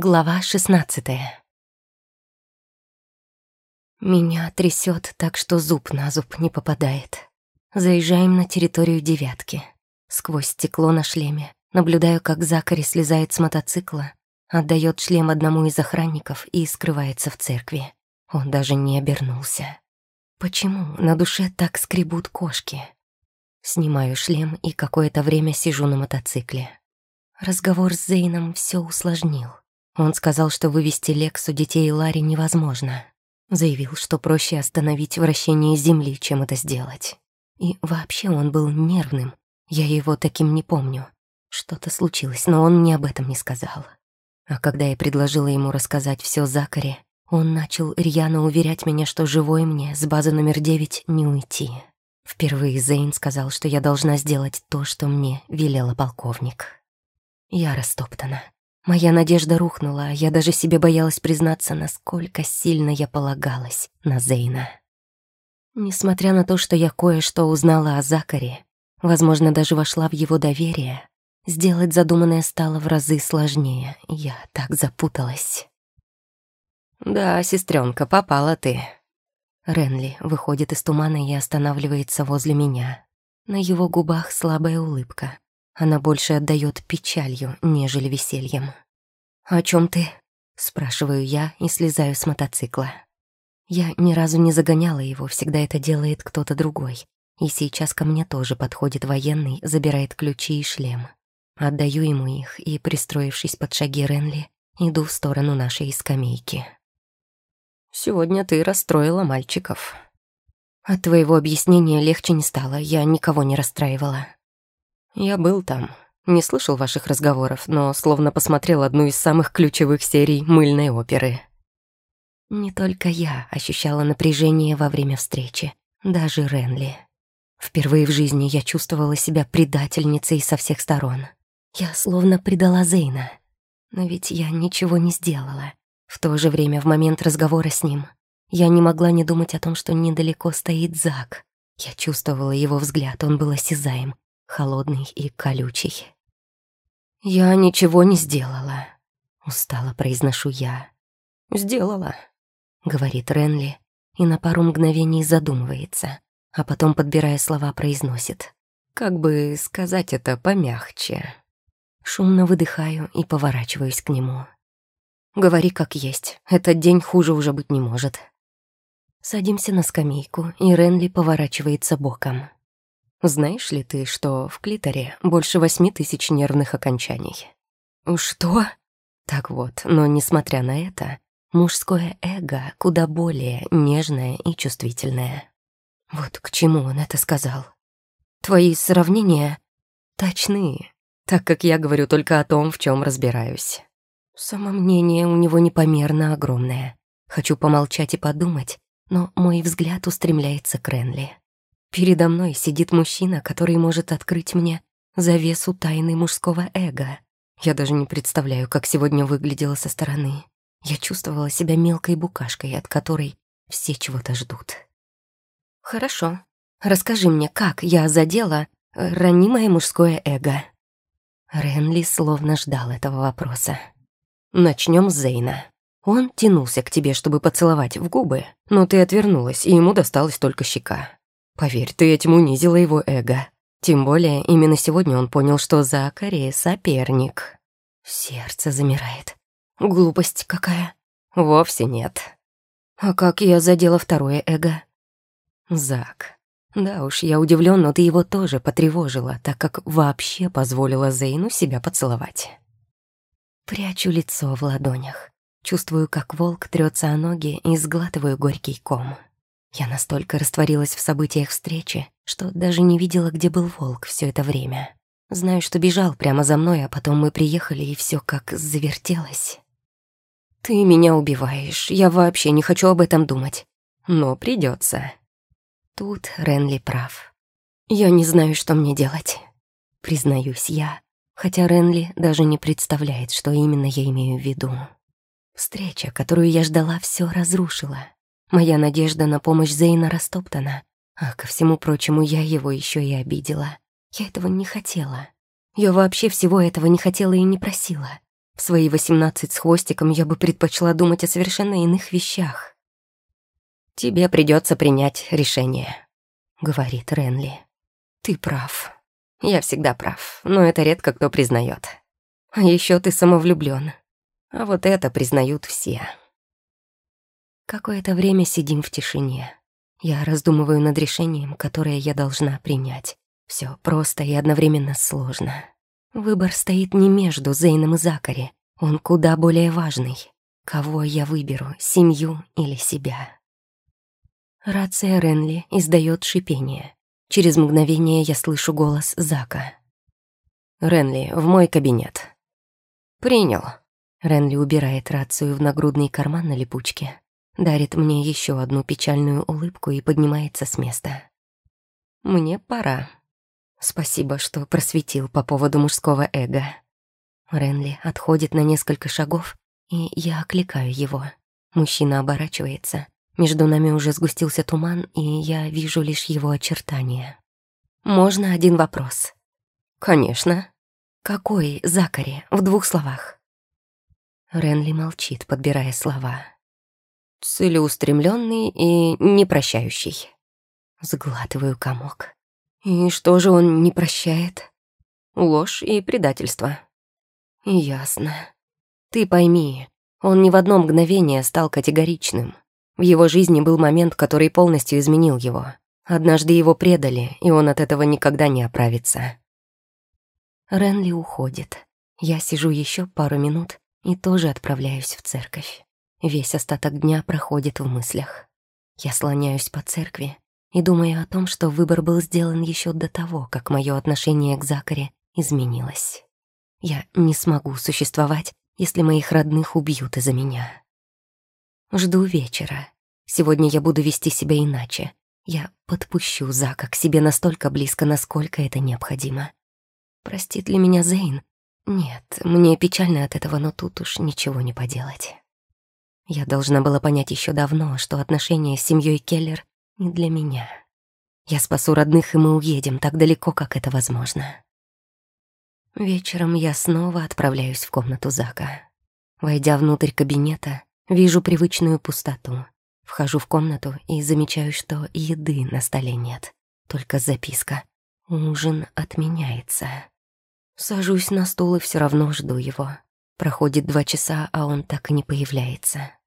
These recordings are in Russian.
Глава шестнадцатая. Меня трясет так, что зуб на зуб не попадает. Заезжаем на территорию девятки. Сквозь стекло на шлеме наблюдаю, как Закари слезает с мотоцикла, отдает шлем одному из охранников и скрывается в церкви. Он даже не обернулся. Почему на душе так скребут кошки? Снимаю шлем и какое-то время сижу на мотоцикле. Разговор с Зейном все усложнил. Он сказал, что вывести Лексу детей Ларри невозможно. Заявил, что проще остановить вращение Земли, чем это сделать. И вообще он был нервным. Я его таким не помню. Что-то случилось, но он мне об этом не сказал. А когда я предложила ему рассказать все Закаре, он начал рьяно уверять меня, что живой мне с базы номер девять не уйти. Впервые Зейн сказал, что я должна сделать то, что мне велела полковник. Я растоптана. Моя надежда рухнула, я даже себе боялась признаться, насколько сильно я полагалась на Зейна. Несмотря на то, что я кое-что узнала о Закаре, возможно, даже вошла в его доверие, сделать задуманное стало в разы сложнее. Я так запуталась. «Да, сестренка, попала ты». Ренли выходит из тумана и останавливается возле меня. На его губах слабая улыбка. Она больше отдает печалью, нежели весельем. «О чем ты?» — спрашиваю я и слезаю с мотоцикла. Я ни разу не загоняла его, всегда это делает кто-то другой. И сейчас ко мне тоже подходит военный, забирает ключи и шлем. Отдаю ему их и, пристроившись под шаги Ренли, иду в сторону нашей скамейки. «Сегодня ты расстроила мальчиков». От твоего объяснения легче не стало, я никого не расстраивала. Я был там. Не слышал ваших разговоров, но словно посмотрел одну из самых ключевых серий мыльной оперы. Не только я ощущала напряжение во время встречи, даже Ренли. Впервые в жизни я чувствовала себя предательницей со всех сторон. Я словно предала Зейна. Но ведь я ничего не сделала. В то же время, в момент разговора с ним, я не могла не думать о том, что недалеко стоит Зак. Я чувствовала его взгляд, он был осязаем, холодный и колючий. «Я ничего не сделала», — устало произношу я. «Сделала», — говорит Ренли, и на пару мгновений задумывается, а потом, подбирая слова, произносит. «Как бы сказать это помягче?» Шумно выдыхаю и поворачиваюсь к нему. «Говори как есть, этот день хуже уже быть не может». Садимся на скамейку, и Ренли поворачивается боком. Знаешь ли ты, что в клиторе больше восьми тысяч нервных окончаний? Что? Так вот, но несмотря на это, мужское эго куда более нежное и чувствительное. Вот к чему он это сказал. Твои сравнения точны, так как я говорю только о том, в чем разбираюсь. Самомнение у него непомерно огромное. Хочу помолчать и подумать, но мой взгляд устремляется к Ренли. Передо мной сидит мужчина, который может открыть мне завесу тайны мужского эго. Я даже не представляю, как сегодня выглядела со стороны. Я чувствовала себя мелкой букашкой, от которой все чего-то ждут. «Хорошо. Расскажи мне, как я задела ранимое мужское эго?» Ренли словно ждал этого вопроса. Начнем с Зейна. Он тянулся к тебе, чтобы поцеловать в губы, но ты отвернулась, и ему досталась только щека. Поверь, ты этим унизила его эго. Тем более, именно сегодня он понял, что Закари — соперник. Сердце замирает. Глупость какая. Вовсе нет. А как я задела второе эго? Зак. Да уж, я удивлен, но ты его тоже потревожила, так как вообще позволила Зейну себя поцеловать. Прячу лицо в ладонях. Чувствую, как волк трется о ноги и сглатываю горький ком. Я настолько растворилась в событиях встречи, что даже не видела, где был волк все это время. Знаю, что бежал прямо за мной, а потом мы приехали, и все как завертелось. «Ты меня убиваешь, я вообще не хочу об этом думать. Но придется. Тут Ренли прав. Я не знаю, что мне делать. Признаюсь я, хотя Ренли даже не представляет, что именно я имею в виду. Встреча, которую я ждала, все разрушила. Моя надежда на помощь Зейна растоптана, а ко всему прочему я его еще и обидела. Я этого не хотела. Я вообще всего этого не хотела и не просила. В свои восемнадцать с хвостиком я бы предпочла думать о совершенно иных вещах. «Тебе придется принять решение», — говорит Ренли. «Ты прав. Я всегда прав, но это редко кто признает. А еще ты самовлюблен. А вот это признают все». Какое-то время сидим в тишине. Я раздумываю над решением, которое я должна принять. Все просто и одновременно сложно. Выбор стоит не между Зейном и Закари. Он куда более важный. Кого я выберу, семью или себя? Рация Ренли издает шипение. Через мгновение я слышу голос Зака. «Ренли, в мой кабинет». «Принял». Ренли убирает рацию в нагрудный карман на липучке, дарит мне еще одну печальную улыбку и поднимается с места. «Мне пора». Спасибо, что просветил по поводу мужского эго. Ренли отходит на несколько шагов, и я окликаю его. Мужчина оборачивается. Между нами уже сгустился туман, и я вижу лишь его очертания. «Можно один вопрос?» «Конечно». «Какой Закари? В двух словах?» Ренли молчит, подбирая слова. «Целеустремленный и непрощающий». Сглатываю комок. И что же он не прощает? Ложь и предательство. Ясно. Ты пойми, он ни в одно мгновение стал категоричным. В его жизни был момент, который полностью изменил его. Однажды его предали, и он от этого никогда не оправится. Ренли уходит. Я сижу еще пару минут и тоже отправляюсь в церковь. Весь остаток дня проходит в мыслях. Я слоняюсь по церкви, и думаю о том, что выбор был сделан еще до того, как мое отношение к Закаре изменилось. Я не смогу существовать, если моих родных убьют из-за меня. Жду вечера. Сегодня я буду вести себя иначе. Я подпущу Зака к себе настолько близко, насколько это необходимо. Простит ли меня Зейн? Нет, мне печально от этого, но тут уж ничего не поделать. Я должна была понять еще давно, что отношения с семьей Келлер не для меня. Я спасу родных, и мы уедем так далеко, как это возможно. Вечером я снова отправляюсь в комнату Зака. Войдя внутрь кабинета, вижу привычную пустоту. Вхожу в комнату и замечаю, что еды на столе нет. Только записка. Ужин отменяется. Сажусь на стул и все равно жду его. Проходит два часа, а он так и не появляется.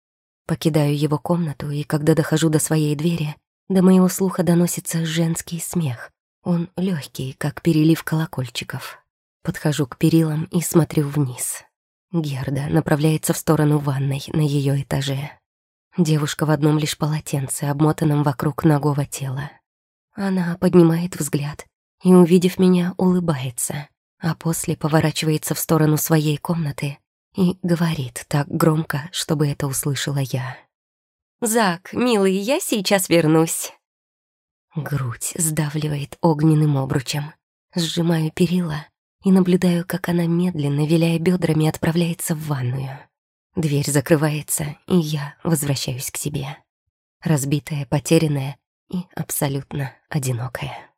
Покидаю его комнату, и когда дохожу до своей двери, до моего слуха доносится женский смех. Он легкий, как перелив колокольчиков. Подхожу к перилам и смотрю вниз. Герда направляется в сторону ванной на ее этаже. Девушка в одном лишь полотенце, обмотанном вокруг ногого тела. Она поднимает взгляд и, увидев меня, улыбается, а после поворачивается в сторону своей комнаты и говорит так громко, чтобы это услышала я. «Зак, милый, я сейчас вернусь». Грудь сдавливает огненным обручем. Сжимаю перила и наблюдаю, как она медленно, виляя бедрами, отправляется в ванную. Дверь закрывается, и я возвращаюсь к себе. Разбитая, потерянная и абсолютно одинокая.